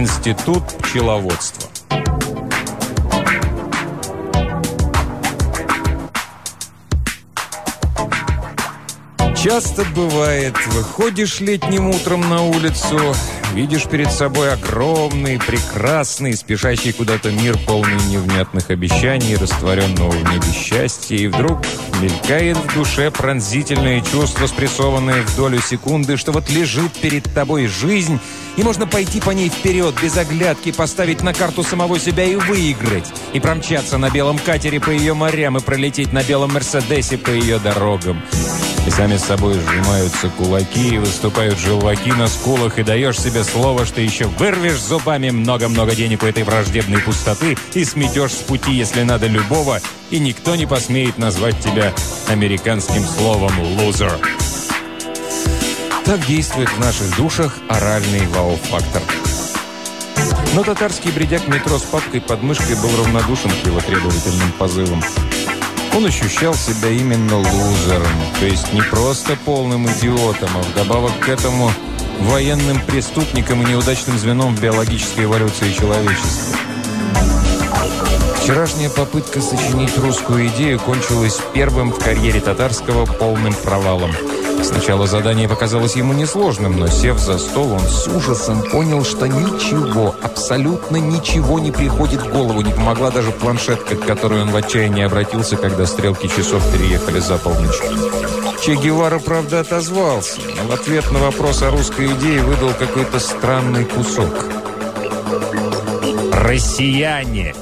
Институт пчеловодства. Часто бывает, выходишь летним утром на улицу, видишь перед собой огромный, прекрасный, спешащий куда-то мир, полный невнятных обещаний, растворенного в небе счастья, и вдруг мелькает в душе пронзительное чувство, спрессованное в долю секунды, что вот лежит перед тобой жизнь, и можно пойти по ней вперед, без оглядки, поставить на карту самого себя и выиграть, и промчаться на белом катере по ее морям, и пролететь на белом Мерседесе по ее дорогам. И сами с собой сжимаются кулаки, и выступают желваки на скулах, и даешь себе слово, что еще вырвешь зубами много-много денег у этой враждебной пустоты и сметешь с пути, если надо, любого, и никто не посмеет назвать тебя американским словом «лузер». Так действует в наших душах оральный вау-фактор. Но татарский бредяк метро с папкой под мышкой был равнодушен к его требовательным позывам. Он ощущал себя именно лузером, то есть не просто полным идиотом, а вдобавок к этому военным преступником и неудачным звеном в биологической эволюции человечества. Вчерашняя попытка сочинить русскую идею кончилась первым в карьере татарского полным провалом – Сначала задание показалось ему несложным, но сев за стол, он с ужасом понял, что ничего, абсолютно ничего не приходит в голову. Не помогла даже планшетка, к которой он в отчаянии обратился, когда стрелки часов переехали за полночь. Че Гевара, правда, отозвался, но в ответ на вопрос о русской идее выдал какой-то странный кусок. «Россияне!»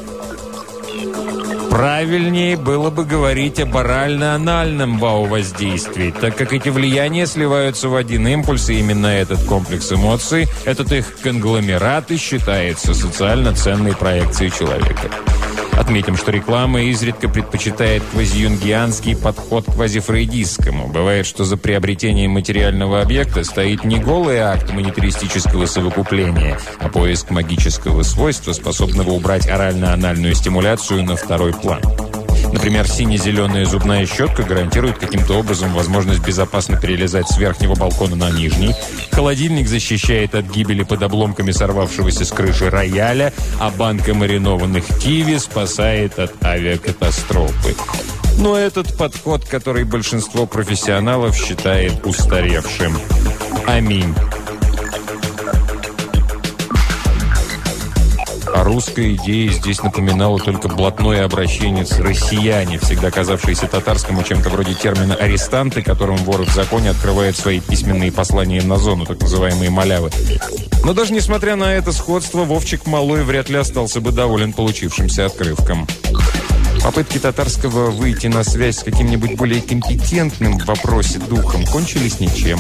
Правильнее было бы говорить об орально-анальном вау-воздействии, так как эти влияния сливаются в один импульс, и именно этот комплекс эмоций, этот их конгломерат и считается социально ценной проекцией человека. Отметим, что реклама изредка предпочитает квазиюнгианский подход к квазифрейдистскому. Бывает, что за приобретением материального объекта стоит не голый акт монетаристического совокупления, а поиск магического свойства, способного убрать орально-анальную стимуляцию на второй план. Например, сине-зеленая зубная щетка гарантирует каким-то образом возможность безопасно перелезать с верхнего балкона на нижний. Холодильник защищает от гибели под обломками сорвавшегося с крыши рояля, а банка маринованных киви спасает от авиакатастрофы. Но этот подход, который большинство профессионалов считает устаревшим. Аминь. А русская идея здесь напоминала только блатное обращение с «россияне», всегда казавшееся татарскому чем-то вроде термина «арестанты», которым воры в законе открывают свои письменные послания на зону, так называемые «малявы». Но даже несмотря на это сходство, Вовчик Малой вряд ли остался бы доволен получившимся открывком. Попытки татарского выйти на связь с каким-нибудь более компетентным в вопросе духом кончились ничем.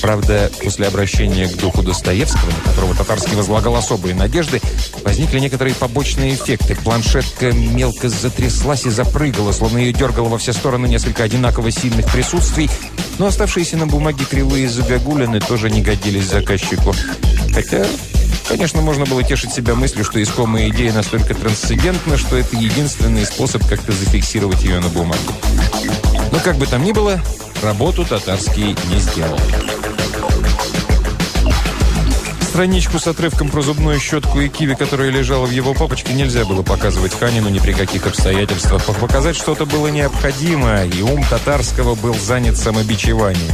Правда, после обращения к духу Достоевского, на которого татарский возлагал особые надежды, возникли некоторые побочные эффекты. Планшетка мелко затряслась и запрыгала, словно ее дергало во все стороны несколько одинаково сильных присутствий, но оставшиеся на бумаге кривые загогулины тоже не годились заказчику. Хотя Конечно, можно было тешить себя мыслью, что искомая идея настолько трансцендентна, что это единственный способ как-то зафиксировать ее на бумаге. Но как бы там ни было, работу татарский не сделал. Страничку с отрывком про зубную щетку и киви, которая лежала в его папочке, нельзя было показывать Ханину ни при каких обстоятельствах. Показать что-то было необходимо, и ум татарского был занят самобичеванием.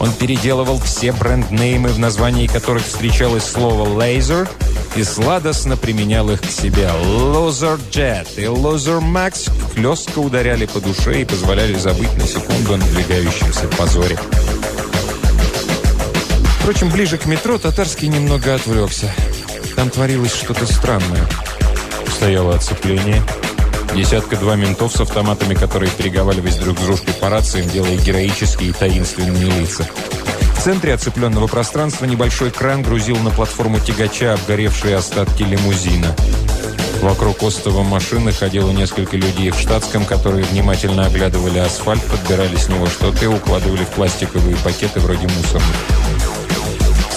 Он переделывал все бренд-неймы, в названии которых встречалось слово «laser», и сладостно применял их к себе. «Loser Jet» и «Loser Max» хлестко ударяли по душе и позволяли забыть на секунду о надвигающемся позоре. Впрочем, ближе к метро Татарский немного отвлекся. Там творилось что-то странное. Стояло оцепление. Десятка-два ментов с автоматами, которые, переговариваясь друг с дружкой по рациям, делая героические и таинственные лица. В центре оцепленного пространства небольшой кран грузил на платформу тягача обгоревшие остатки лимузина. Вокруг остова машины ходило несколько людей в штатском, которые внимательно оглядывали асфальт, подбирали с него что-то и укладывали в пластиковые пакеты вроде мусорных.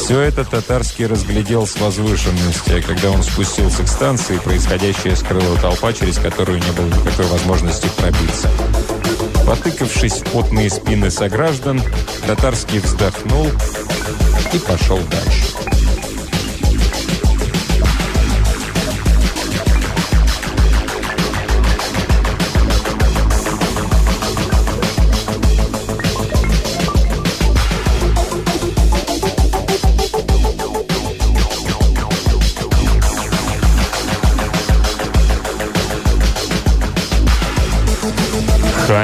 Все это татарский разглядел с возвышенности, а когда он спустился к станции, происходящее скрыла толпа, через которую не было никакой возможности пробиться. Потыкавшись в потные спины сограждан, татарский вздохнул и пошел дальше.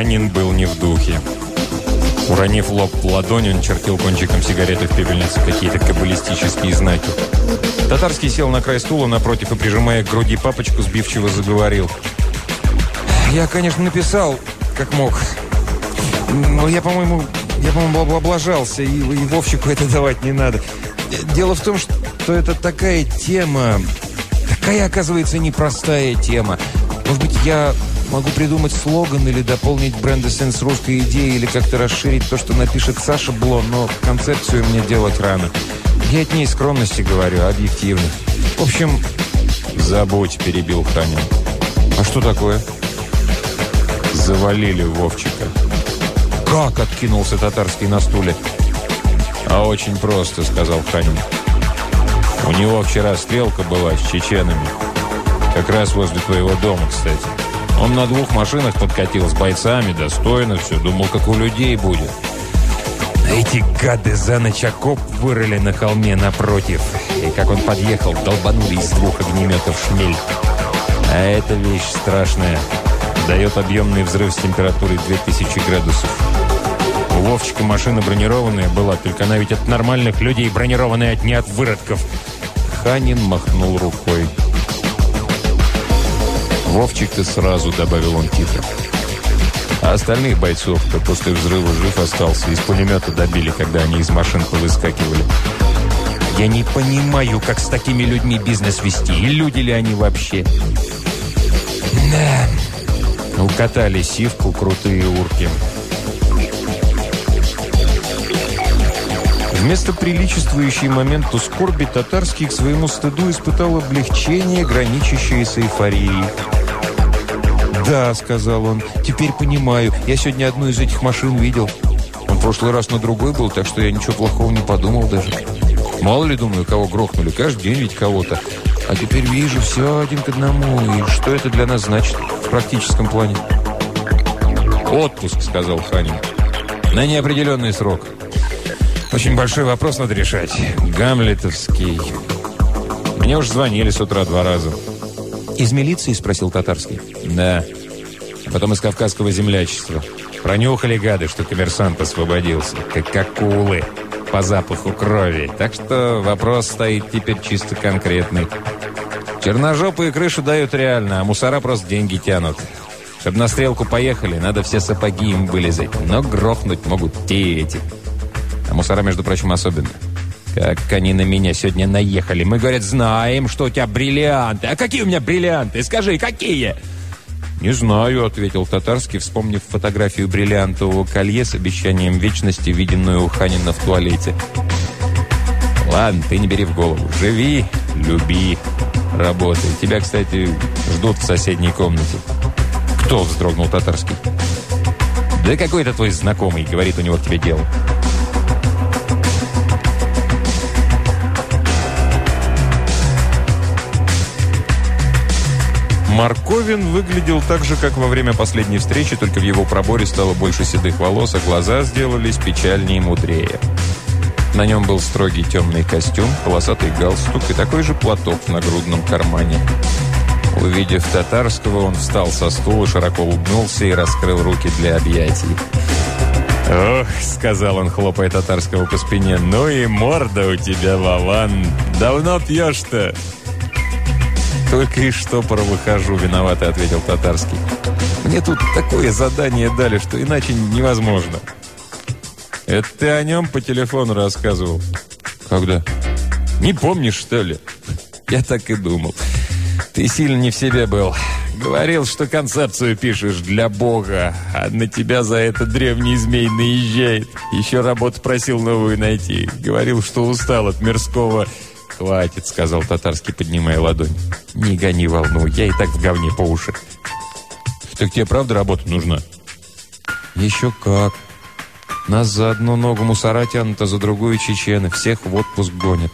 Ханин был не в духе. Уронив лоб в ладонь, он чертил кончиком сигареты в пепельнице какие-то каббалистические знаки. Татарский сел на край стула напротив и, прижимая к груди папочку, сбивчиво заговорил. «Я, конечно, написал, как мог. Но я, по-моему, я, по-моему, облажался, и, и Вовчику это давать не надо. Дело в том, что это такая тема, такая, оказывается, непростая тема. Может быть, я могу придумать слоган или дополнить бренд-эссенс русской идеи, или как-то расширить то, что напишет Саша Бло, но концепцию мне делать рано. Я от ней скромности говорю, объективно. В общем, забудь, перебил Ханин. А что такое? Завалили Вовчика. «Как?» – откинулся татарский на стуле. «А очень просто», – сказал Ханин. «У него вчера стрелка была с чеченами. Как раз возле твоего дома, кстати. Он на двух машинах подкатил с бойцами, достойно все. Думал, как у людей будет. Эти гады за ночь окоп вырыли на холме напротив. И как он подъехал, долбанули из двух огнеметов шмель. А эта вещь страшная. Дает объемный взрыв с температурой 2000 градусов. У Вовчика машина бронированная была, только она ведь от нормальных людей бронированная, от не от выродков. Ханин махнул рукой. «Вовчик-то сразу», — добавил он тихо. А остальных бойцов-то после взрыва жив остался. Из пулемета добили, когда они из машин повыскакивали. Я не понимаю, как с такими людьми бизнес вести. И люди ли они вообще? Да. Укатали сивку крутые урки. Вместо приличествующей моменту скорби татарский к своему стыду испытал облегчение, граничащее с эйфорией. «Да», — сказал он, — «теперь понимаю. Я сегодня одну из этих машин видел. Он в прошлый раз на другой был, так что я ничего плохого не подумал даже. Мало ли, думаю, кого грохнули. Каждый день ведь кого-то. А теперь вижу все один к одному. И что это для нас значит в практическом плане?» «Отпуск», — сказал Ханин. «На неопределенный срок. Очень большой вопрос надо решать. Гамлетовский. Мне уж звонили с утра два раза». «Из милиции?» – спросил Татарский. «Да. Потом из Кавказского землячества. Пронюхали гады, что коммерсант освободился. Как акулы. По запаху крови. Так что вопрос стоит теперь чисто конкретный. Черножопые крышу дают реально, а мусора просто деньги тянут. Чтобы на стрелку поехали, надо все сапоги им вылезать. Но грохнуть могут те эти. А мусора, между прочим, особенно. Как они на меня сегодня наехали. Мы, говорят, знаем, что у тебя бриллианты. А какие у меня бриллианты? Скажи, какие? «Не знаю», — ответил Татарский, вспомнив фотографию бриллиантового колье с обещанием вечности, виденную у Ханина в туалете. «Ладно, ты не бери в голову. Живи, люби, работай. Тебя, кстати, ждут в соседней комнате». «Кто?» — вздрогнул Татарский. «Да какой-то твой знакомый, — говорит, у него к тебе дело». Марковин выглядел так же, как во время последней встречи, только в его проборе стало больше седых волос, а глаза сделались печальнее и мудрее. На нем был строгий темный костюм, полосатый галстук и такой же платок в нагрудном кармане. Увидев татарского, он встал со стула, широко улыбнулся и раскрыл руки для объятий. «Ох», — сказал он, хлопая татарского по спине, «ну и морда у тебя, Вован! Давно пьешь-то?» «Только из штопора выхожу», — виновато ответил Татарский. «Мне тут такое задание дали, что иначе невозможно». «Это ты о нем по телефону рассказывал?» «Когда?» «Не помнишь, что ли?» «Я так и думал. Ты сильно не в себе был. Говорил, что концепцию пишешь для Бога, а на тебя за это древний змей наезжает. Еще работу просил новую найти. Говорил, что устал от мирского «Хватит», — сказал татарский, поднимая ладонь. «Не гони волну, я и так в говне по уши». «Так тебе правда работа нужна?» «Еще как. Нас за одну ногу мусора тянут, а за другую чечены. Всех в отпуск гонят».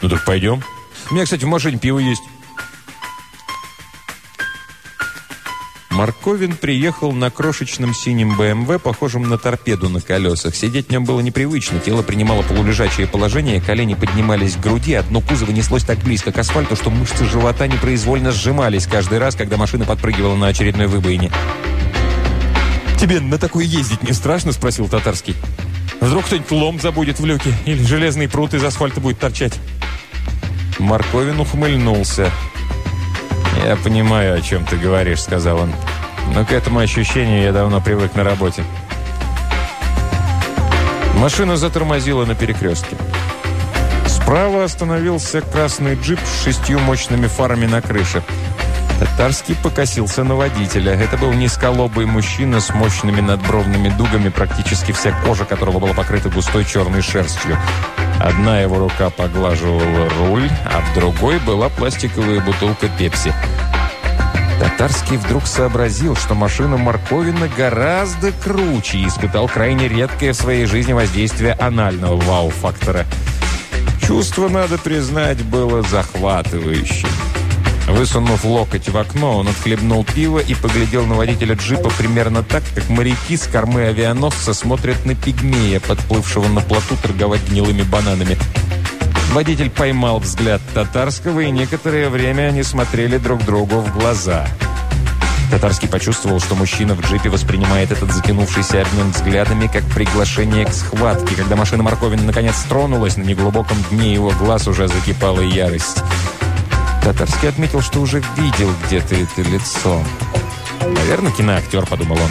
«Ну так пойдем. У меня, кстати, в машине пиво есть». Марковин приехал на крошечном синем БМВ, похожем на торпеду на колесах. Сидеть в нем было непривычно. Тело принимало полулежачее положение, колени поднимались к груди, а дно кузова неслось так близко к асфальту, что мышцы живота непроизвольно сжимались каждый раз, когда машина подпрыгивала на очередной выбоине. «Тебе на такой ездить не страшно?» – спросил татарский. «Вдруг кто-нибудь лом забудет в люке или железный пруд из асфальта будет торчать?» Марковин ухмыльнулся. «Я понимаю, о чем ты говоришь», — сказал он. «Но к этому ощущению я давно привык на работе». Машина затормозила на перекрестке. Справа остановился красный джип с шестью мощными фарами на крыше. Татарский покосился на водителя. Это был низколобый мужчина с мощными надбровными дугами, практически вся кожа которого была покрыта густой черной шерстью. Одна его рука поглаживала руль, а в другой была пластиковая бутылка пепси. Татарский вдруг сообразил, что машина Марковина гораздо круче и испытал крайне редкое в своей жизни воздействие анального вау-фактора. Чувство, надо признать, было захватывающим. Высунув локоть в окно, он отхлебнул пиво и поглядел на водителя джипа примерно так, как моряки с кормы авианосца смотрят на пигмея, подплывшего на плоту торговать гнилыми бананами. Водитель поймал взгляд татарского, и некоторое время они смотрели друг другу в глаза. Татарский почувствовал, что мужчина в джипе воспринимает этот затянувшийся обмен взглядами как приглашение к схватке. Когда машина Марковина наконец тронулась, на неглубоком дне его глаз уже закипала ярость. Татарский отметил, что уже видел где-то это лицо. «Наверное, киноактер», — подумал он.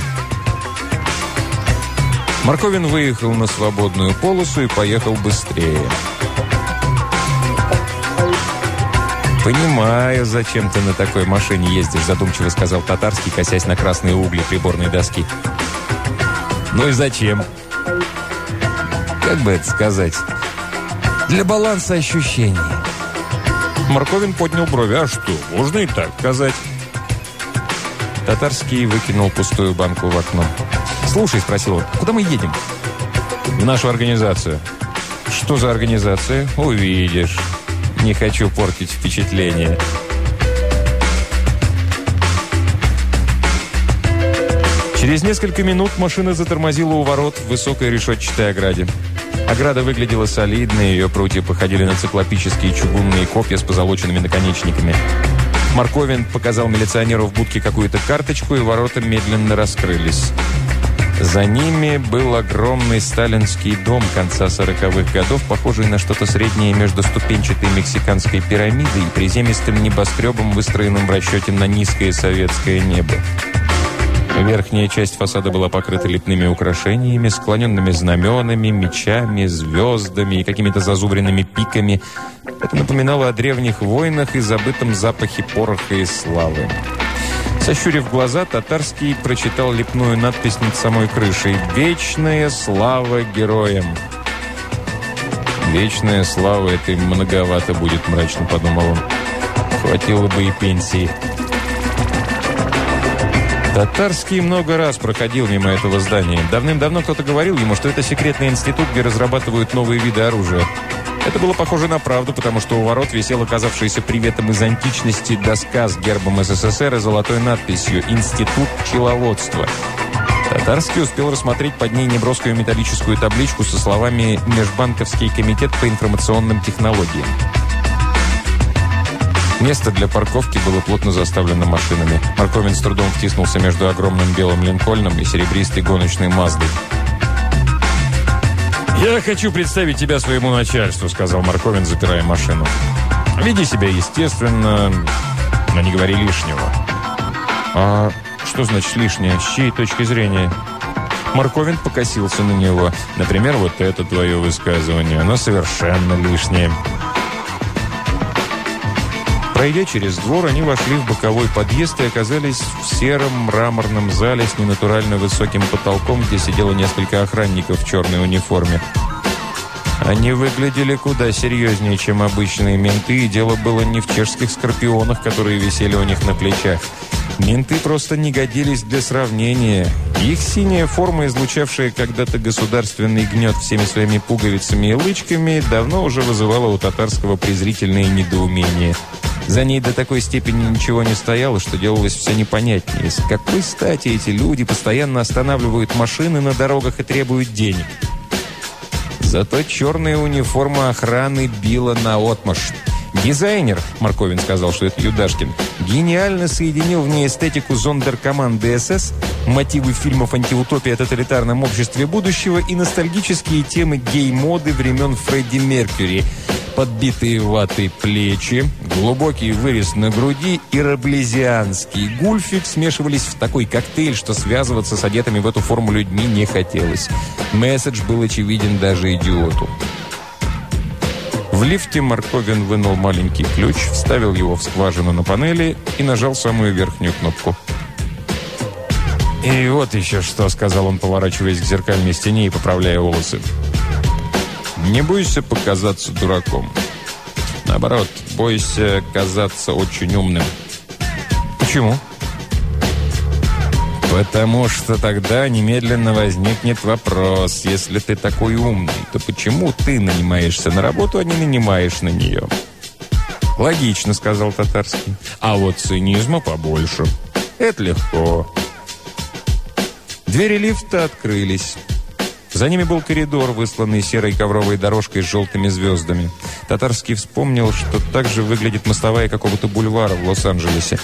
Марковин выехал на свободную полосу и поехал быстрее. «Понимаю, зачем ты на такой машине ездишь», задумчиво сказал Татарский, косясь на красные угли приборной доски. «Ну и зачем?» «Как бы это сказать?» «Для баланса ощущений». Марковин поднял брови. «А что, можно и так сказать?» Татарский выкинул пустую банку в окно. «Слушай», — спросил он, — «куда мы едем?» «В нашу организацию». «Что за организация?» «Увидишь. Не хочу портить впечатление». Через несколько минут машина затормозила у ворот в высокой решетчатой ограде. Ограда выглядела солидно, ее прутья походили на циклопические чугунные копья с позолоченными наконечниками. Марковин показал милиционеру в будке какую-то карточку, и ворота медленно раскрылись. За ними был огромный сталинский дом конца 40-х годов, похожий на что-то среднее между ступенчатой мексиканской пирамидой и приземистым небоскребом, выстроенным в расчете на низкое советское небо. Верхняя часть фасада была покрыта лепными украшениями, склоненными знаменами, мечами, звездами и какими-то зазубренными пиками. Это напоминало о древних войнах и забытом запахе пороха и славы. Сощурив глаза, Татарский прочитал лепную надпись над самой крышей «Вечная слава героям». «Вечная слава» — это многовато будет, мрачно подумал он. Хватило бы и пенсии. Татарский много раз проходил мимо этого здания. Давным-давно кто-то говорил ему, что это секретный институт, где разрабатывают новые виды оружия. Это было похоже на правду, потому что у ворот висел оказавшийся приветом из античности доска с гербом СССР и золотой надписью «Институт пчеловодства». Татарский успел рассмотреть под ней неброскую металлическую табличку со словами «Межбанковский комитет по информационным технологиям». Место для парковки было плотно заставлено машинами. Марковин с трудом втиснулся между огромным белым Линкольном и серебристой гоночной Маздой. «Я хочу представить тебя своему начальству», — сказал Марковин, запирая машину. «Веди себя естественно, но не говори лишнего». «А что значит лишнее? С чьей точки зрения?» Марковин покосился на него. «Например, вот это твое высказывание. Оно совершенно лишнее». Пройдя через двор, они вошли в боковой подъезд и оказались в сером мраморном зале с ненатурально высоким потолком, где сидело несколько охранников в черной униформе. Они выглядели куда серьезнее, чем обычные менты, и дело было не в чешских скорпионах, которые висели у них на плечах. Менты просто не годились для сравнения. Их синяя форма, излучавшая когда-то государственный гнет всеми своими пуговицами и лычками, давно уже вызывала у татарского презрительное недоумение – за ней до такой степени ничего не стояло, что делалось все непонятнее. С какой стати эти люди постоянно останавливают машины на дорогах и требуют денег? Зато черная униформа охраны била на отмашь. Дизайнер, Марковин сказал, что это Юдашкин, гениально соединил в ней эстетику зондеркоманды СС мотивы фильмов антиутопии о тоталитарном обществе будущего и ностальгические темы гей-моды времен Фредди Меркьюри. Подбитые ватой плечи, глубокий вырез на груди и раблезианский гульфик смешивались в такой коктейль, что связываться с одетыми в эту форму людьми не хотелось. Месседж был очевиден даже идиоту. В лифте Марковин вынул маленький ключ, вставил его в скважину на панели и нажал самую верхнюю кнопку. «И вот еще что», — сказал он, поворачиваясь к зеркальной стене и поправляя волосы. «Не бойся показаться дураком. Наоборот, бойся казаться очень умным». «Почему?» Потому что тогда немедленно возникнет вопрос, если ты такой умный, то почему ты нанимаешься на работу, а не нанимаешь на нее? Логично, сказал Татарский. А вот цинизма побольше. Это легко. Двери лифта открылись. За ними был коридор, высланный серой ковровой дорожкой с желтыми звездами. Татарский вспомнил, что так же выглядит мостовая какого-то бульвара в Лос-Анджелесе.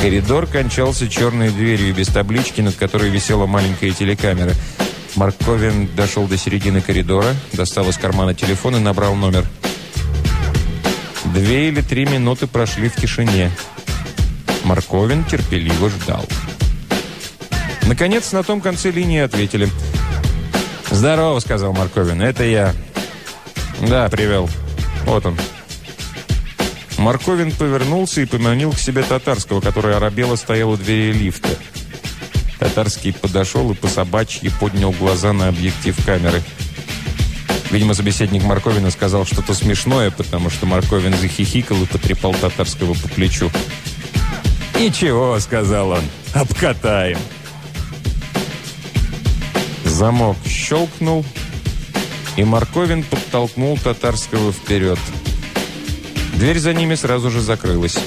Коридор кончался черной дверью без таблички, над которой висела маленькая телекамера. Марковин дошел до середины коридора, достал из кармана телефон и набрал номер. Две или три минуты прошли в тишине. Марковин терпеливо ждал. Наконец, на том конце линии ответили. «Здорово», — сказал Марковин. «Это я». «Да, привел. Вот он». Марковин повернулся и поманил к себе татарского, который оробело стоял у двери лифта. Татарский подошел и по собачьи поднял глаза на объектив камеры. Видимо, собеседник Марковина сказал что-то смешное, потому что Марковин захихикал и потрепал татарского по плечу. «Ничего», — сказал он, — «обкатаем». Замок щелкнул, и Марковин подтолкнул татарского вперед. Дверь за ними сразу же закрылась.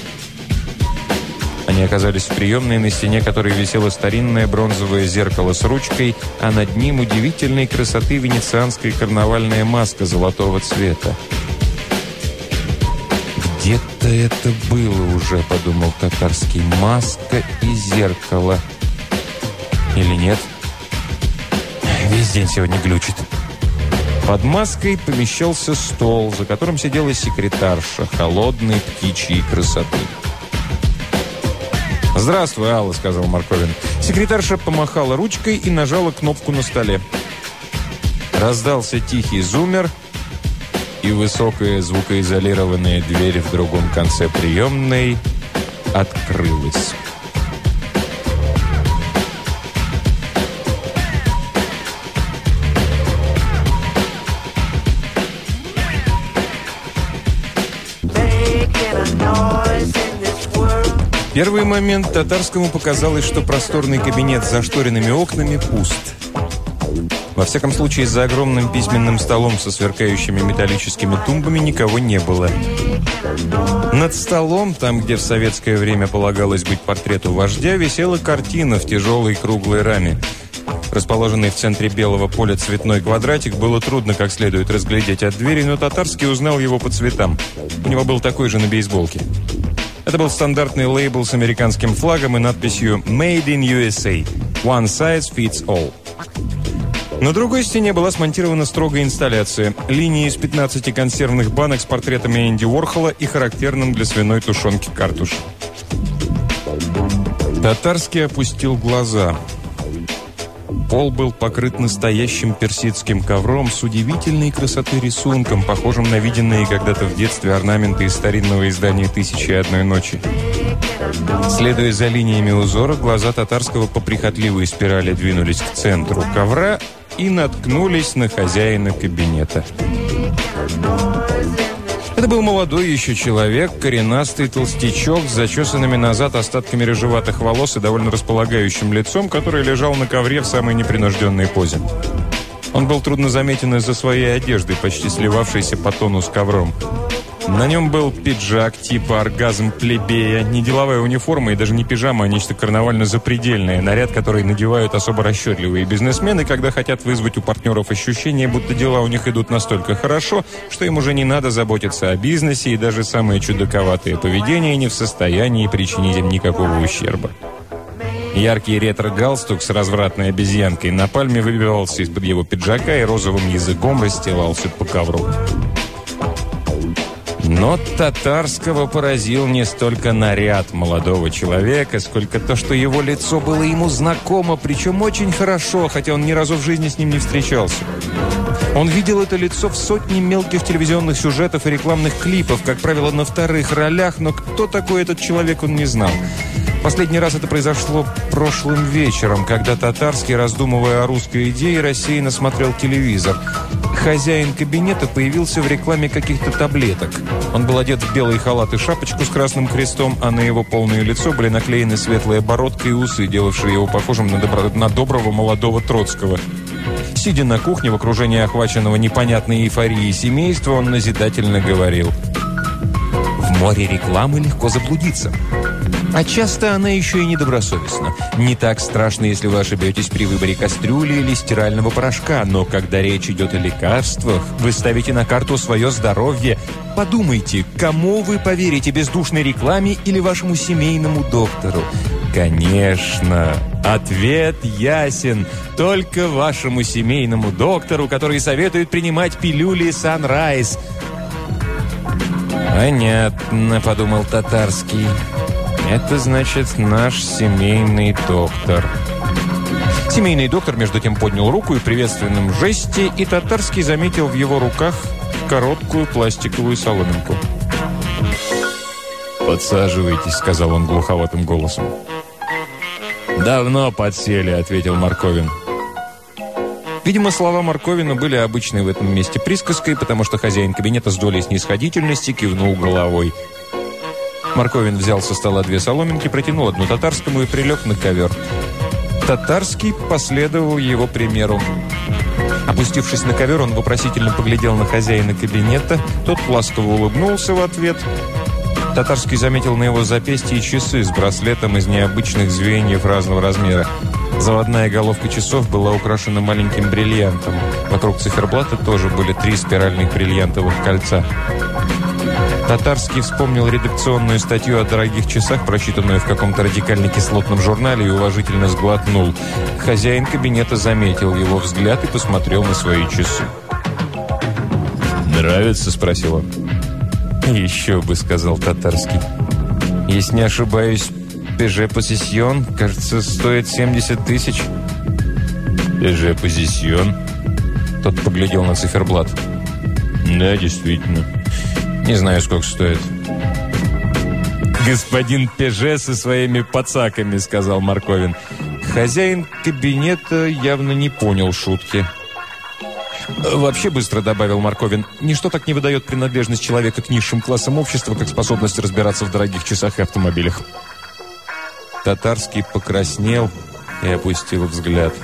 Они оказались в приемной, на стене которой висело старинное бронзовое зеркало с ручкой, а над ним удивительной красоты венецианская карнавальная маска золотого цвета. «Где-то это было уже», — подумал татарский, — «маска и зеркало». Или нет? Весь день сегодня глючит. Под маской помещался стол, за которым сидела секретарша, холодной птичьей красоты. «Здравствуй, Алла», — сказал Марковин. Секретарша помахала ручкой и нажала кнопку на столе. Раздался тихий зумер, и высокая звукоизолированная дверь в другом конце приемной открылась. Первый момент татарскому показалось, что просторный кабинет с зашторенными окнами пуст. Во всяком случае, за огромным письменным столом со сверкающими металлическими тумбами никого не было. Над столом, там, где в советское время полагалось быть портрету вождя, висела картина в тяжелой круглой раме. Расположенный в центре белого поля цветной квадратик было трудно как следует разглядеть от двери, но Татарский узнал его по цветам. У него был такой же на бейсболке. Это был стандартный лейбл с американским флагом и надписью «Made in USA. One size fits all». На другой стене была смонтирована строгая инсталляция. Линии из 15 консервных банок с портретами Энди Уорхола и характерным для свиной тушенки картуш. Татарский опустил глаза. Пол был покрыт настоящим персидским ковром с удивительной красотой рисунком, похожим на виденные когда-то в детстве орнаменты из старинного издания «Тысячи и одной ночи». Следуя за линиями узора, глаза татарского по прихотливой спирали двинулись к центру ковра и наткнулись на хозяина кабинета. Это был молодой еще человек, коренастый толстячок с зачесанными назад остатками рыжеватых волос и довольно располагающим лицом, который лежал на ковре в самой непринужденной позе. Он был трудно заметен из-за своей одежды, почти сливавшейся по тону с ковром. На нем был пиджак типа оргазм плебея, не деловая униформа и даже не пижама, а нечто карнавально-запредельное, наряд, который надевают особо расчетливые бизнесмены, когда хотят вызвать у партнеров ощущение, будто дела у них идут настолько хорошо, что им уже не надо заботиться о бизнесе, и даже самое чудаковатое поведение не в состоянии причинить им никакого ущерба. Яркий ретро-галстук с развратной обезьянкой на пальме выбивался из-под его пиджака и розовым языком расстилался по ковру. Но татарского поразил не столько наряд молодого человека, сколько то, что его лицо было ему знакомо, причем очень хорошо, хотя он ни разу в жизни с ним не встречался. Он видел это лицо в сотне мелких телевизионных сюжетов и рекламных клипов, как правило, на вторых ролях, но кто такой этот человек, он не знал. Последний раз это произошло прошлым вечером, когда Татарский, раздумывая о русской идее, рассеянно смотрел телевизор. Хозяин кабинета появился в рекламе каких-то таблеток. Он был одет в белый халат и шапочку с красным крестом, а на его полное лицо были наклеены светлая бородка и усы, делавшие его похожим на, добро... на доброго молодого Троцкого. Сидя на кухне в окружении охваченного непонятной эйфорией семейства, он назидательно говорил. «В море рекламы легко заблудиться». А часто она еще и недобросовестна. Не так страшно, если вы ошибетесь при выборе кастрюли или стирального порошка, но когда речь идет о лекарствах, вы ставите на карту свое здоровье. Подумайте, кому вы поверите, бездушной рекламе или вашему семейному доктору? Конечно, ответ ясен. Только вашему семейному доктору, который советует принимать пилюли Sunrise. «Понятно», — подумал Татарский. Это значит наш семейный доктор. Семейный доктор, между тем, поднял руку и приветственном жесте, и Татарский заметил в его руках короткую пластиковую соломинку. «Подсаживайтесь», — сказал он глуховатым голосом. «Давно подсели», — ответил Марковин. Видимо, слова Марковина были обычной в этом месте присказкой, потому что хозяин кабинета с долей снисходительности кивнул головой — Марковин взял со стола две соломинки, протянул одну татарскому и прилег на ковер. Татарский последовал его примеру. Опустившись на ковер, он вопросительно поглядел на хозяина кабинета. Тот ласково улыбнулся в ответ. Татарский заметил на его запястье часы с браслетом из необычных звеньев разного размера. Заводная головка часов была украшена маленьким бриллиантом. Вокруг циферблата тоже были три спиральных бриллиантовых кольца. Татарский вспомнил редакционную статью о дорогих часах, прочитанную в каком-то радикально-кислотном журнале, и уважительно сглотнул. Хозяин кабинета заметил его взгляд и посмотрел на свои часы. «Нравится?» – спросил он. «Еще бы», – сказал Татарский. «Если не ошибаюсь, Пеже Позисьон, кажется, стоит 70 тысяч». «Пеже Позисьон?» Тот поглядел на циферблат. «Да, действительно». Не знаю, сколько стоит. «Господин Пеже со своими пацаками», — сказал Марковин. Хозяин кабинета явно не понял шутки. «Вообще быстро», — добавил Марковин, «ничто так не выдает принадлежность человека к низшим классам общества, как способность разбираться в дорогих часах и автомобилях». Татарский покраснел и опустил взгляд.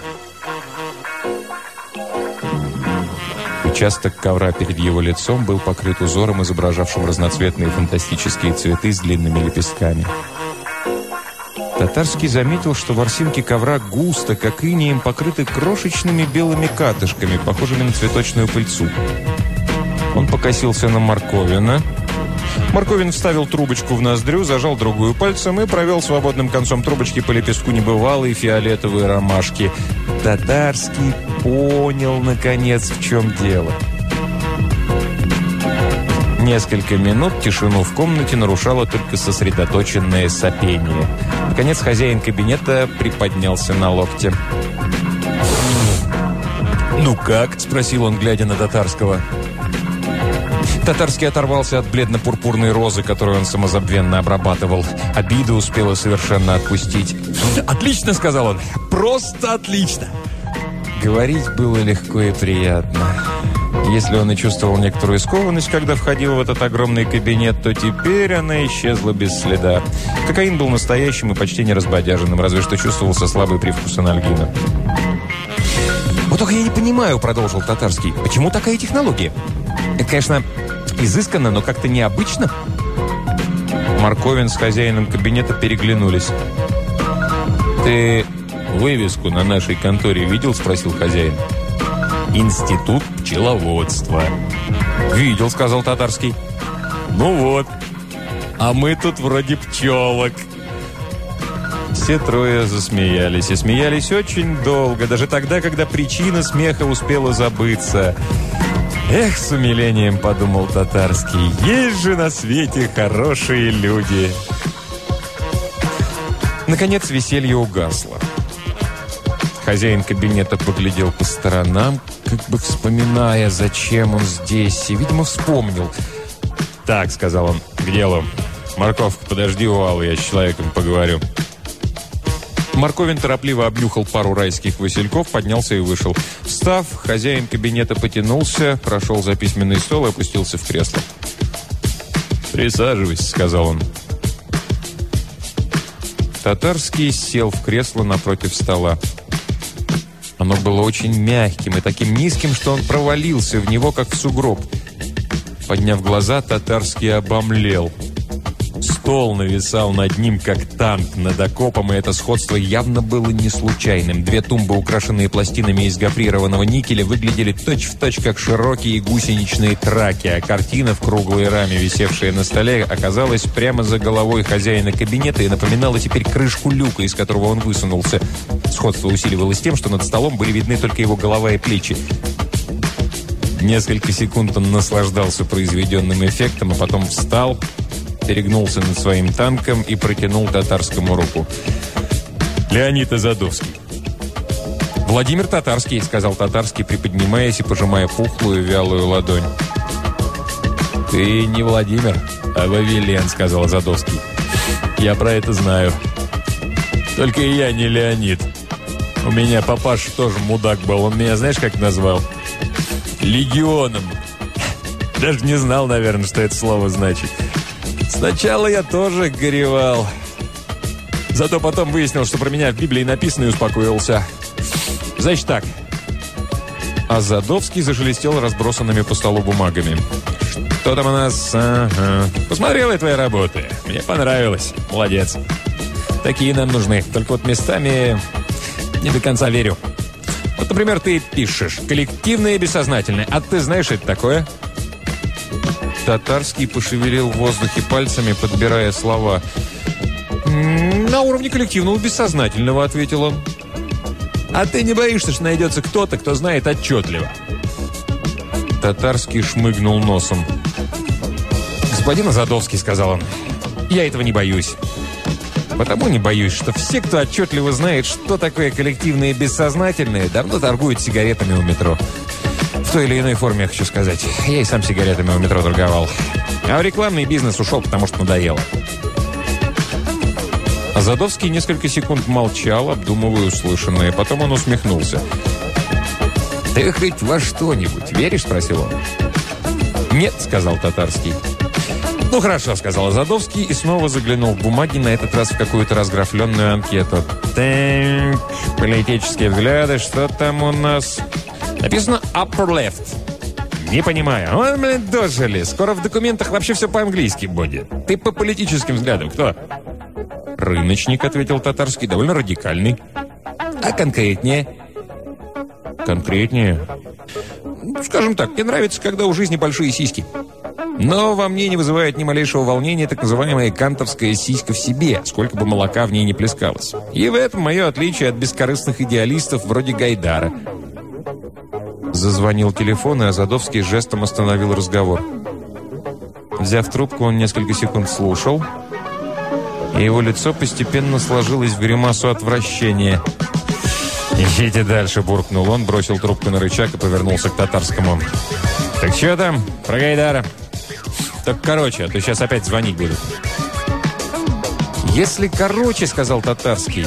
Участок ковра перед его лицом был покрыт узором, изображавшим разноцветные фантастические цветы с длинными лепестками. Татарский заметил, что ворсинки ковра густо, как инеем, покрыты крошечными белыми катышками, похожими на цветочную пыльцу. Он покосился на Марковина. Марковин вставил трубочку в ноздрю, зажал другую пальцем и провел свободным концом трубочки по лепестку небывалой фиолетовой ромашки. Татарский понял, наконец, в чем дело. Несколько минут тишину в комнате нарушало только сосредоточенное сопение. Наконец хозяин кабинета приподнялся на локте. «Ну как?» – спросил он, глядя на Татарского. Татарский оторвался от бледно-пурпурной розы, которую он самозабвенно обрабатывал. Обида успела совершенно отпустить. «Отлично!» – сказал он. «Просто отлично!» Говорить было легко и приятно. Если он и чувствовал некоторую скованность, когда входил в этот огромный кабинет, то теперь она исчезла без следа. Кокаин был настоящим и почти не разбодяженным, разве что чувствовался слабый привкус анальгина. «Вот только я не понимаю», — продолжил Татарский, — «почему такая технология? Это, конечно, изысканно, но как-то необычно». Марковин с хозяином кабинета переглянулись. «Ты «Вывеску на нашей конторе видел?» – спросил хозяин. «Институт пчеловодства». «Видел», – сказал Татарский. «Ну вот, а мы тут вроде пчелок». Все трое засмеялись. И смеялись очень долго, даже тогда, когда причина смеха успела забыться. «Эх, с умилением», — подумал Татарский, — «есть же на свете хорошие люди». Наконец веселье угасло. Хозяин кабинета поглядел по сторонам, как бы вспоминая, зачем он здесь, и, видимо, вспомнил. «Так», — сказал он, — «к делу. Морковка, подожди у Аллы, я с человеком поговорю». Морковин торопливо обнюхал пару райских васильков, поднялся и вышел. Встав, хозяин кабинета потянулся, прошел за письменный стол и опустился в кресло. «Присаживайся», — сказал он. Татарский сел в кресло напротив стола. Оно было очень мягким и таким низким, что он провалился в него, как в сугроб. Подняв глаза, Татарский обомлел — Стол нависал над ним, как танк над окопом, и это сходство явно было не случайным. Две тумбы, украшенные пластинами из гофрированного никеля, выглядели точь-в-точь, точь, как широкие гусеничные траки, а картина в круглой раме, висевшая на столе, оказалась прямо за головой хозяина кабинета и напоминала теперь крышку люка, из которого он высунулся. Сходство усиливалось тем, что над столом были видны только его голова и плечи. Несколько секунд он наслаждался произведенным эффектом, а потом встал, перегнулся над своим танком и протянул татарскому руку. «Леонид Азадовский». «Владимир Татарский», — сказал Татарский, приподнимаясь и пожимая пухлую вялую ладонь. «Ты не Владимир, а Вавилен», — сказал Азадовский. «Я про это знаю. Только и я не Леонид. У меня папаша тоже мудак был. Он меня знаешь, как назвал? Легионом. Даже не знал, наверное, что это слово значит. Сначала я тоже горевал. Зато потом выяснил, что про меня в Библии написано и успокоился. Значит так. А Задовский зашелестел разбросанными по столу бумагами. Что там у нас? Ага. Посмотрел я твои работы. Мне понравилось. Молодец. Такие нам нужны. Только вот местами не до конца верю. Вот, например, ты пишешь «коллективное и бессознательное». А ты знаешь, что это такое? Татарский пошевелил в воздухе пальцами, подбирая слова. «На уровне коллективного бессознательного», — ответил он. «А ты не боишься, что найдется кто-то, кто знает отчетливо?» Татарский шмыгнул носом. «Господин Азадовский», — сказал он, — «я этого не боюсь. Потому не боюсь, что все, кто отчетливо знает, что такое коллективное бессознательное, давно торгуют сигаретами у метро. В той или иной форме, я хочу сказать. Я и сам сигаретами у метро торговал. А в рекламный бизнес ушел, потому что надоело. Задовский несколько секунд молчал, обдумывая услышанное. Потом он усмехнулся. «Ты хоть во что-нибудь веришь?» – спросил он. «Нет», – сказал Татарский. «Ну хорошо», – сказал Задовский и снова заглянул в бумаги, на этот раз в какую-то разграфленную анкету. «Так, политические взгляды, что там у нас?» Написано upper left. Не понимаю. Он, блин, дожили. Скоро в документах вообще все по-английски будет. Ты по политическим взглядам кто? Рыночник, ответил татарский, довольно радикальный. А конкретнее? Конкретнее? Скажем так, мне нравится, когда у жизни большие сиськи. Но во мне не вызывает ни малейшего волнения так называемая кантовская сиська в себе, сколько бы молока в ней не плескалось. И в этом мое отличие от бескорыстных идеалистов вроде Гайдара – Зазвонил телефон, и Азадовский жестом остановил разговор. Взяв трубку, он несколько секунд слушал, и его лицо постепенно сложилось в гримасу отвращения. «Ищите дальше», — буркнул он, бросил трубку на рычаг и повернулся к татарскому. «Так что там про Гайдара?» «Так короче, а то сейчас опять звонить будут». «Если короче», — сказал татарский,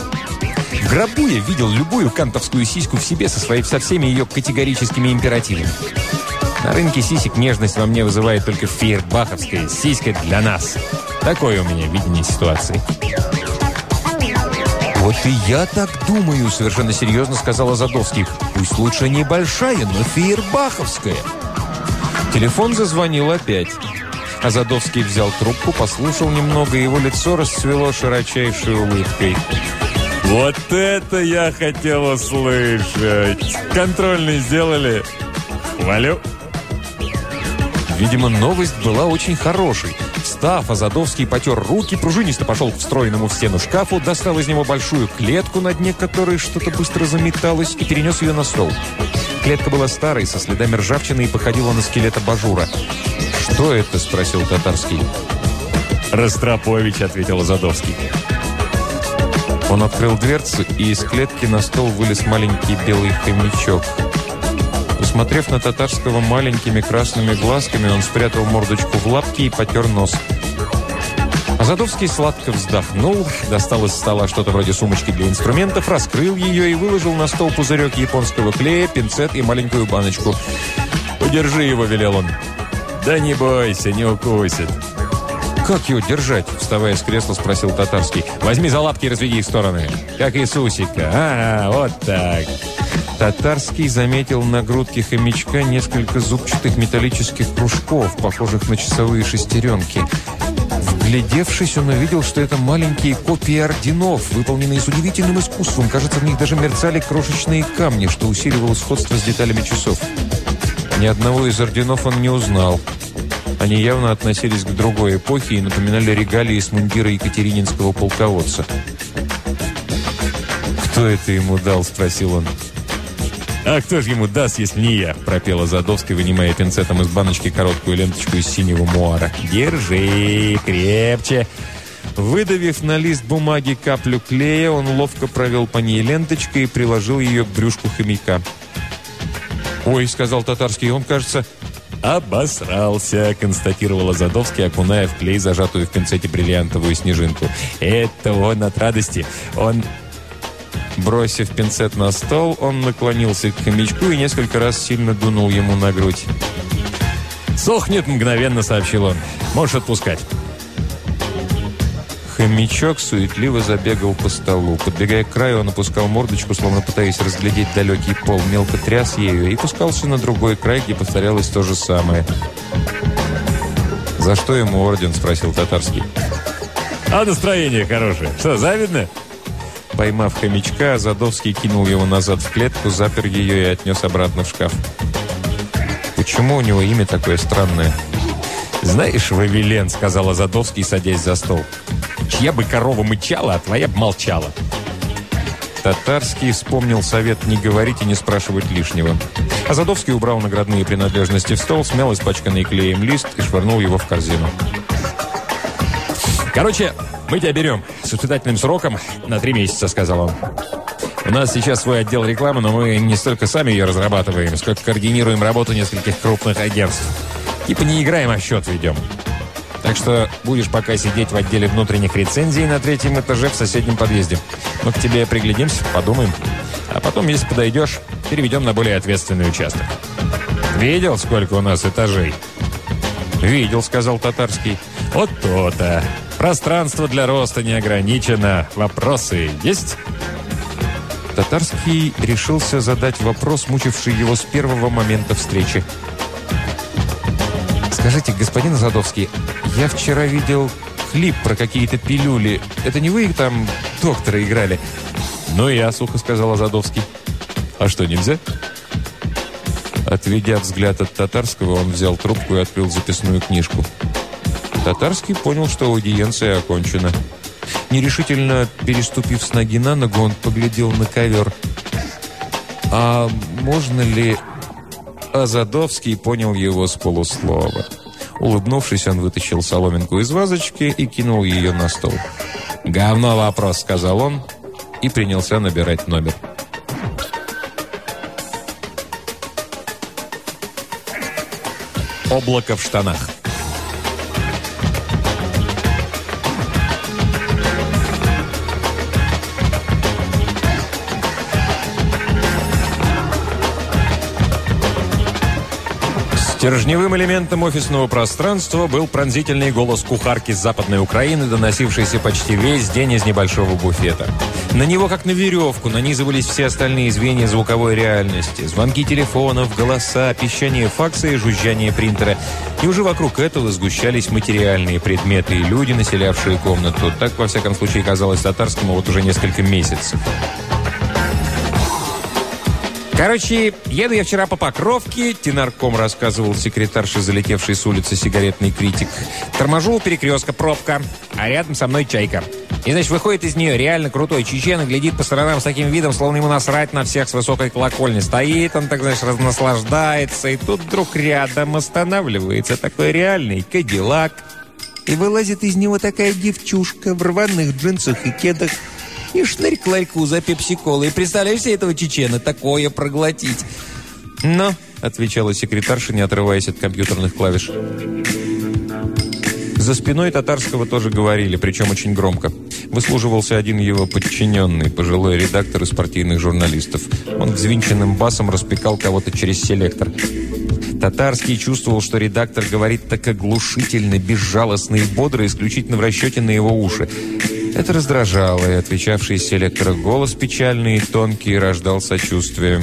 гробу я видел любую кантовскую сиську в себе со, своей, со всеми ее категорическими императивами. На рынке сисек нежность во мне вызывает только фейербаховская сиська для нас. Такое у меня видение ситуации. «Вот и я так думаю», — совершенно серьезно сказала Задовский. «Пусть лучше небольшая, но фейербаховская». Телефон зазвонил опять. Азадовский взял трубку, послушал немного, и его лицо расцвело широчайшей улыбкой. Вот это я хотел услышать. Контрольный сделали. Хвалю. Видимо, новость была очень хорошей. Встав, Азадовский потер руки, пружинисто пошел к встроенному в стену шкафу, достал из него большую клетку, на дне которой что-то быстро заметалось, и перенес ее на стол. Клетка была старой, со следами ржавчины и походила на скелет абажура. «Что это?» – спросил Татарский. «Ростропович», – ответил Азадовский. Он открыл дверцу, и из клетки на стол вылез маленький белый хомячок. Посмотрев на татарского маленькими красными глазками, он спрятал мордочку в лапки и потер нос. Азадовский сладко вздохнул, достал из стола что-то вроде сумочки для инструментов, раскрыл ее и выложил на стол пузырек японского клея, пинцет и маленькую баночку. «Удержи его», — велел он. «Да не бойся, не укусит». «Как его держать?» – вставая с кресла, спросил Татарский. «Возьми за лапки и разведи их в стороны, как Иисусика. А, вот так». Татарский заметил на грудке хомячка несколько зубчатых металлических кружков, похожих на часовые шестеренки. Вглядевшись, он увидел, что это маленькие копии орденов, выполненные с удивительным искусством. Кажется, в них даже мерцали крошечные камни, что усиливало сходство с деталями часов. Ни одного из орденов он не узнал. Они явно относились к другой эпохе и напоминали регалии с мундира екатерининского полководца. «Кто это ему дал?» – спросил он. «А кто же ему даст, если не я?» – пропела Задовская, вынимая пинцетом из баночки короткую ленточку из синего муара. «Держи, крепче!» Выдавив на лист бумаги каплю клея, он ловко провел по ней ленточкой и приложил ее к брюшку хомяка. «Ой», — сказал татарский, — «он, кажется, «Обосрался», — констатировала Задовский, окуная в клей зажатую в пинцете бриллиантовую снежинку. «Это он от радости. Он...» Бросив пинцет на стол, он наклонился к хомячку и несколько раз сильно дунул ему на грудь. «Сохнет мгновенно», — сообщил он. «Можешь отпускать». Хомячок суетливо забегал по столу. Подбегая к краю, он опускал мордочку, словно пытаясь разглядеть далекий пол, мелко тряс ею и пускался на другой край, где повторялось то же самое. «За что ему орден?» – спросил татарский. «А настроение хорошее. Что, завидно?» Поймав хомячка, Задовский кинул его назад в клетку, запер ее и отнес обратно в шкаф. «Почему у него имя такое странное?» «Знаешь, Вавилен», — сказал Задовский, садясь за стол. Чья бы корова мычала, а твоя бы молчала. Татарский вспомнил совет не говорить и не спрашивать лишнего. Азадовский убрал наградные принадлежности в стол, смял испачканный клеем лист и швырнул его в корзину. «Короче, мы тебя берем с испытательным сроком на три месяца», — сказал он. «У нас сейчас свой отдел рекламы, но мы не столько сами ее разрабатываем, сколько координируем работу нескольких крупных агентств. Типа не играем, а счет ведем. Так что будешь пока сидеть в отделе внутренних рецензий на третьем этаже в соседнем подъезде. Мы к тебе приглядимся, подумаем. А потом, если подойдешь, переведем на более ответственный участок. Видел, сколько у нас этажей? «Видел», — сказал Татарский. «Вот то-то. Пространство для роста не ограничено. Вопросы есть?» Татарский решился задать вопрос, мучивший его с первого момента встречи. «Скажите, господин Задовский, я вчера видел клип про какие-то пилюли. Это не вы там доктора играли?» «Ну, я, сухо сказал Задовский. А что, нельзя?» Отведя взгляд от татарского, он взял трубку и открыл записную книжку. Татарский понял, что аудиенция окончена. Нерешительно переступив с ноги на ногу, он поглядел на ковер. «А можно ли Азадовский понял его с полуслова. Улыбнувшись, он вытащил соломинку из вазочки и кинул ее на стол. «Говно вопрос», — сказал он, и принялся набирать номер. Облако в штанах. Стержневым элементом офисного пространства был пронзительный голос кухарки с Западной Украины, доносившийся почти весь день из небольшого буфета. На него, как на веревку, нанизывались все остальные звенья звуковой реальности. Звонки телефонов, голоса, пищание факса и жужжание принтера. И уже вокруг этого сгущались материальные предметы и люди, населявшие комнату. Так, во всяком случае, казалось татарскому вот уже несколько месяцев. Короче, еду я вчера по Покровке, тенарком рассказывал секретарша, залетевший с улицы сигаретный критик. Торможу у перекрестка, пробка, а рядом со мной чайка. И, значит, выходит из нее реально крутой чечен и глядит по сторонам с таким видом, словно ему насрать на всех с высокой колокольни. Стоит он, так, знаешь, разнаслаждается, и тут вдруг рядом останавливается такой реальный кадиллак. И вылазит из него такая девчушка в рваных джинсах и кедах, и шнырь к ларьку за пепси-колой. Представляешь себе этого чечена такое проглотить? «Ну», — отвечала секретарша, не отрываясь от компьютерных клавиш. За спиной татарского тоже говорили, причем очень громко. Выслуживался один его подчиненный, пожилой редактор из партийных журналистов. Он взвинченным басом распекал кого-то через селектор. Татарский чувствовал, что редактор говорит так оглушительно, безжалостно и бодро, исключительно в расчете на его уши. Это раздражало, и отвечавший селектора голос печальный и тонкий рождал сочувствие.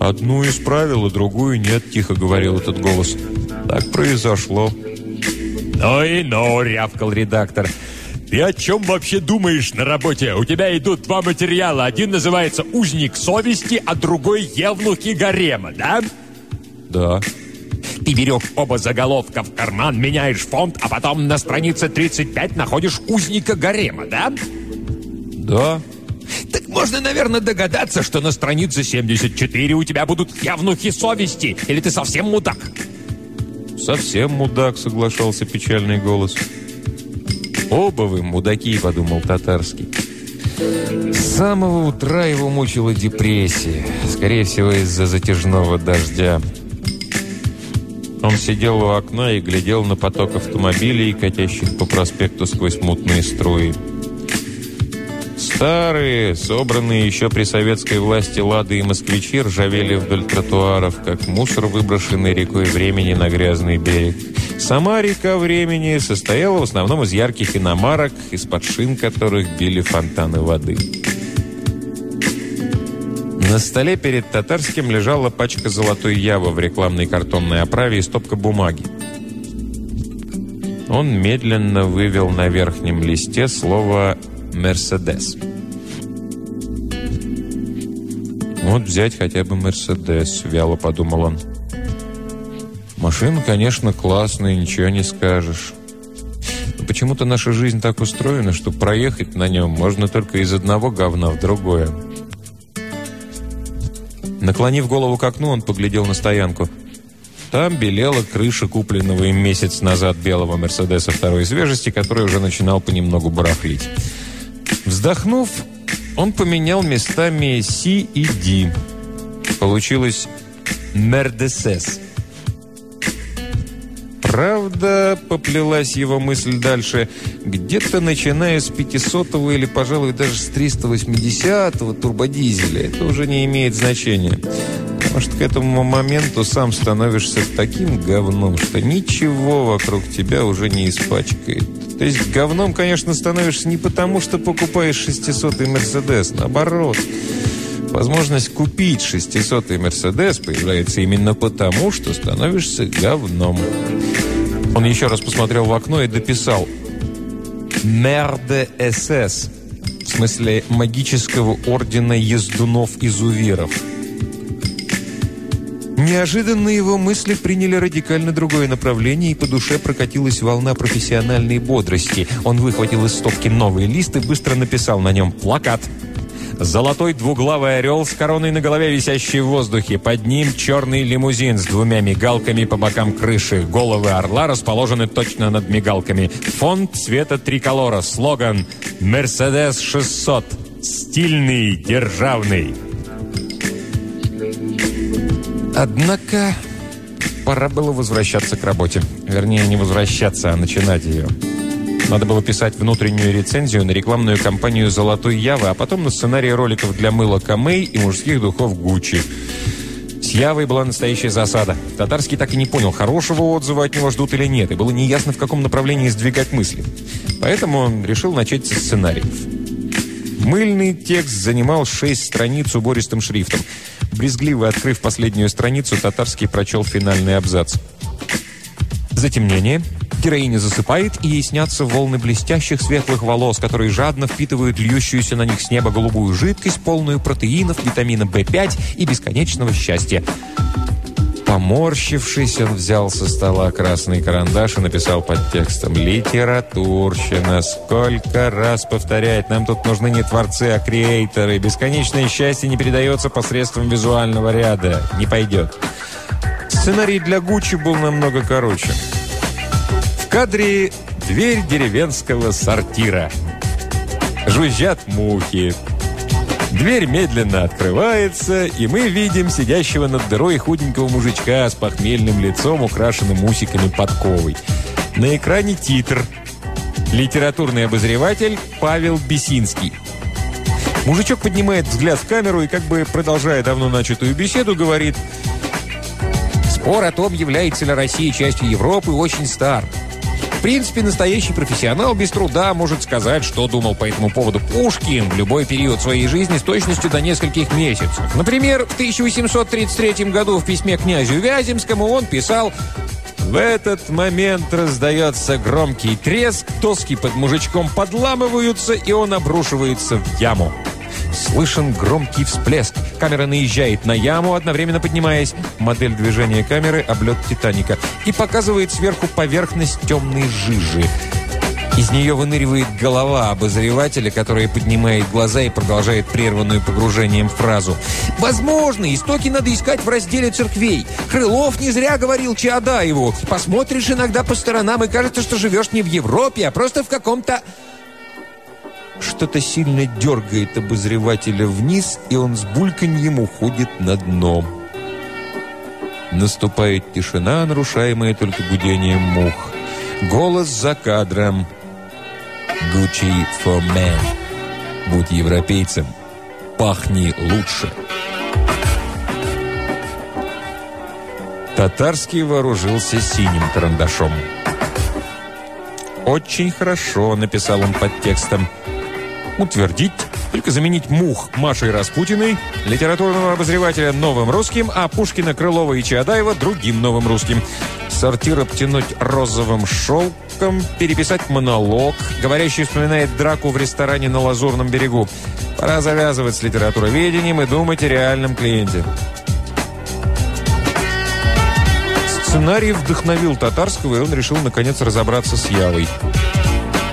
«Одну исправил, а другую нет», — тихо говорил этот голос. «Так произошло». «Ну и ну», — рявкал редактор. «Ты о чем вообще думаешь на работе? У тебя идут два материала. Один называется «Узник совести», а другой «Евнухи гарема», да?» «Да». Ты берешь оба заголовка в карман, меняешь фонд, а потом на странице 35 находишь узника гарема, да? Да. Так можно, наверное, догадаться, что на странице 74 у тебя будут явнухи совести. Или ты совсем мудак? Совсем мудак, соглашался печальный голос. Оба вы мудаки, подумал татарский. С самого утра его мучила депрессия. Скорее всего, из-за затяжного дождя. Он сидел у окна и глядел на поток автомобилей, катящих по проспекту сквозь мутные струи. Старые, собранные еще при советской власти лады и москвичи ржавели вдоль тротуаров, как мусор, выброшенный рекой времени на грязный берег. Сама река времени состояла в основном из ярких иномарок, из-под шин которых били фонтаны воды. На столе перед татарским лежала пачка золотой явы в рекламной картонной оправе и стопка бумаги. Он медленно вывел на верхнем листе слово «Мерседес». «Вот взять хотя бы «Мерседес», — вяло подумал он. «Машина, конечно, классная, ничего не скажешь. Но почему-то наша жизнь так устроена, что проехать на нем можно только из одного говна в другое». Наклонив голову к окну, он поглядел на стоянку. Там белела крыша купленного им месяц назад белого «Мерседеса» второй свежести, который уже начинал понемногу барахлить. Вздохнув, он поменял местами «Си» и «Ди». Получилось «Мердесес». Правда, поплелась его мысль дальше, где-то начиная с 500-го или, пожалуй, даже с 380-го турбодизеля, это уже не имеет значения. Что к этому моменту сам становишься таким говном, что ничего вокруг тебя уже не испачкает. То есть говном, конечно, становишься не потому, что покупаешь 600-й Мерседес, наоборот. Возможность купить 600-й Мерседес появляется именно потому, что становишься говном. Он еще раз посмотрел в окно и дописал «Мерде СС», в смысле магического ордена ездунов-изуверов. Неожиданно его мысли приняли радикально другое направление, и по душе прокатилась волна профессиональной бодрости. Он выхватил из стопки новый лист и быстро написал на нем «Плакат». Золотой двуглавый орел с короной на голове, висящий в воздухе. Под ним черный лимузин с двумя мигалками по бокам крыши. Головы орла расположены точно над мигалками. Фонд цвета триколора. Слоган «Мерседес 600». Стильный, державный. Однако пора было возвращаться к работе. Вернее, не возвращаться, а начинать ее. Надо было писать внутреннюю рецензию на рекламную кампанию «Золотой Явы», а потом на сценарий роликов для мыла Камей и мужских духов Гуччи. С Явой была настоящая засада. Татарский так и не понял, хорошего отзыва от него ждут или нет, и было неясно, в каком направлении сдвигать мысли. Поэтому он решил начать со сценариев. Мыльный текст занимал шесть страниц убористым шрифтом. Брезгливо открыв последнюю страницу, Татарский прочел финальный абзац. Затемнение – Героиня засыпает, и ей снятся волны блестящих светлых волос, которые жадно впитывают льющуюся на них с неба голубую жидкость, полную протеинов, витамина В5 и бесконечного счастья. Поморщившись, он взял со стола красный карандаш и написал под текстом «Литературщина! Сколько раз повторять! Нам тут нужны не творцы, а креаторы! Бесконечное счастье не передается посредством визуального ряда. Не пойдет!» Сценарий для Гуччи был намного короче. Кадре дверь деревенского сортира. Жужжат мухи. Дверь медленно открывается, и мы видим сидящего над дырой худенького мужичка с похмельным лицом, украшенным усиками подковой. На экране титр. Литературный обозреватель Павел Бесинский. Мужичок поднимает взгляд в камеру и, как бы продолжая давно начатую беседу, говорит «Спор о том, является ли Россия частью Европы, очень стар. В принципе, настоящий профессионал без труда может сказать, что думал по этому поводу Пушкин в любой период своей жизни с точностью до нескольких месяцев. Например, в 1833 году в письме князю Вяземскому он писал в этот момент раздается громкий треск, доски под мужичком подламываются, и он обрушивается в яму. Слышен громкий всплеск. Камера наезжает на яму, одновременно поднимаясь. Модель движения камеры – облет «Титаника». И показывает сверху поверхность темной жижи. Из нее выныривает голова обозревателя, которая поднимает глаза и продолжает прерванную погружением фразу. «Возможно, истоки надо искать в разделе церквей. Крылов не зря говорил Чаадаеву. Посмотришь иногда по сторонам, и кажется, что живешь не в Европе, а просто в каком-то что-то сильно дергает обозревателя вниз, и он с бульканьем уходит на дно. Наступает тишина, нарушаемая только гудением мух. Голос за кадром. «Gucci for men». «Будь европейцем, пахни лучше». Татарский вооружился синим карандашом. «Очень хорошо», — написал он под текстом утвердить, только заменить мух Машей Распутиной, литературного обозревателя новым русским, а Пушкина, Крылова и Чаадаева другим новым русским. Сортир обтянуть розовым шелком, переписать монолог. Говорящий вспоминает драку в ресторане на Лазурном берегу. Пора завязывать с литературоведением и думать о реальном клиенте. Сценарий вдохновил Татарского, и он решил наконец разобраться с Явой.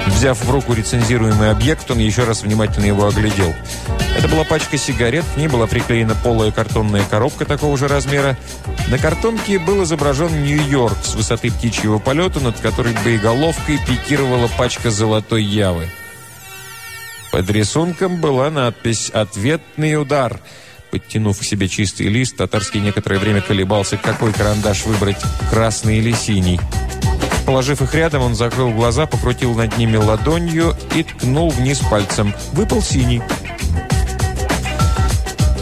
Взяв в руку рецензируемый объект, он еще раз внимательно его оглядел. Это была пачка сигарет, к ней была приклеена полая картонная коробка такого же размера. На картонке был изображен Нью-Йорк с высоты птичьего полета, над которой боеголовкой пикировала пачка золотой явы. Под рисунком была надпись «Ответный удар». Подтянув к себе чистый лист, Татарский некоторое время колебался, какой карандаш выбрать, красный или синий. Положив их рядом, он закрыл глаза, покрутил над ними ладонью и ткнул вниз пальцем. Выпал синий.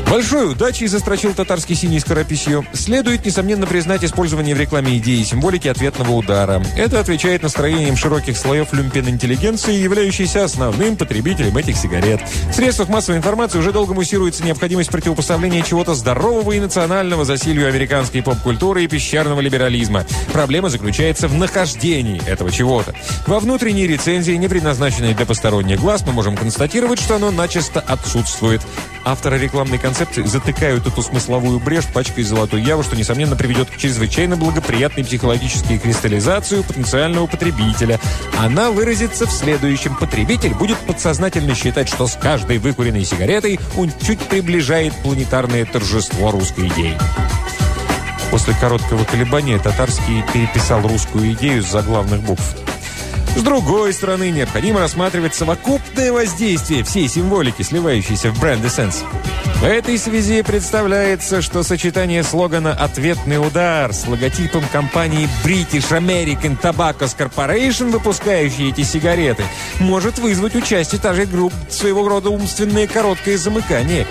Большой удачей застрочил татарский синий скорописью. Следует, несомненно, признать использование в рекламе идеи и символики ответного удара. Это отвечает настроениям широких слоев люмпен-интеллигенции, являющейся основным потребителем этих сигарет. В средствах массовой информации уже долго муссируется необходимость противопоставления чего-то здорового и национального засилью американской поп-культуры и пещерного либерализма. Проблема заключается в нахождении этого чего-то. Во внутренней рецензии, не предназначенной для посторонних глаз, мы можем констатировать, что оно начисто отсутствует. Авторы рекламной концепции затыкают эту смысловую брешь пачкой золотой явы, что, несомненно, приведет к чрезвычайно благоприятной психологической кристаллизации потенциального потребителя. Она выразится в следующем. Потребитель будет подсознательно считать, что с каждой выкуренной сигаретой он чуть приближает планетарное торжество русской идеи. После короткого колебания Татарский переписал русскую идею с заглавных букв. С другой стороны, необходимо рассматривать совокупное воздействие всей символики, сливающейся в бренд Essence. В этой связи представляется, что сочетание слогана «Ответный удар» с логотипом компании British American Tobacco Corporation, выпускающей эти сигареты, может вызвать у части же групп своего рода умственное короткое замыкание.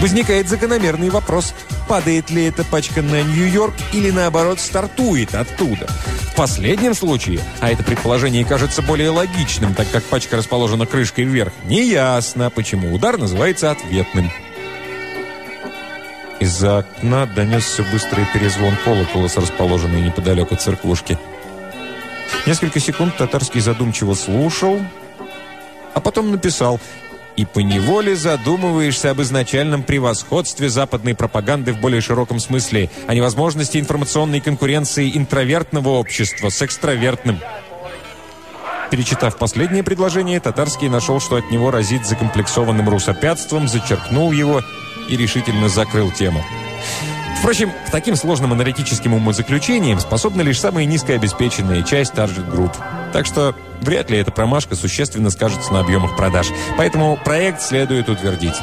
Возникает закономерный вопрос, падает ли эта пачка на Нью-Йорк или наоборот стартует оттуда. В последнем случае, а это предположение кажется более логичным, так как пачка расположена крышкой вверх, неясно, почему удар называется ответным. Из-за окна донесся быстрый перезвон колокола с расположенной неподалеку церквушки. Несколько секунд татарский задумчиво слушал, а потом написал и поневоле задумываешься об изначальном превосходстве западной пропаганды в более широком смысле, о невозможности информационной конкуренции интровертного общества с экстравертным. Перечитав последнее предложение, Татарский нашел, что от него разит закомплексованным русопятством, зачеркнул его и решительно закрыл тему. Впрочем, к таким сложным аналитическим умозаключениям способна лишь самая низкообеспеченная часть таргет-групп. Так что вряд ли эта промашка существенно скажется на объемах продаж. Поэтому проект следует утвердить.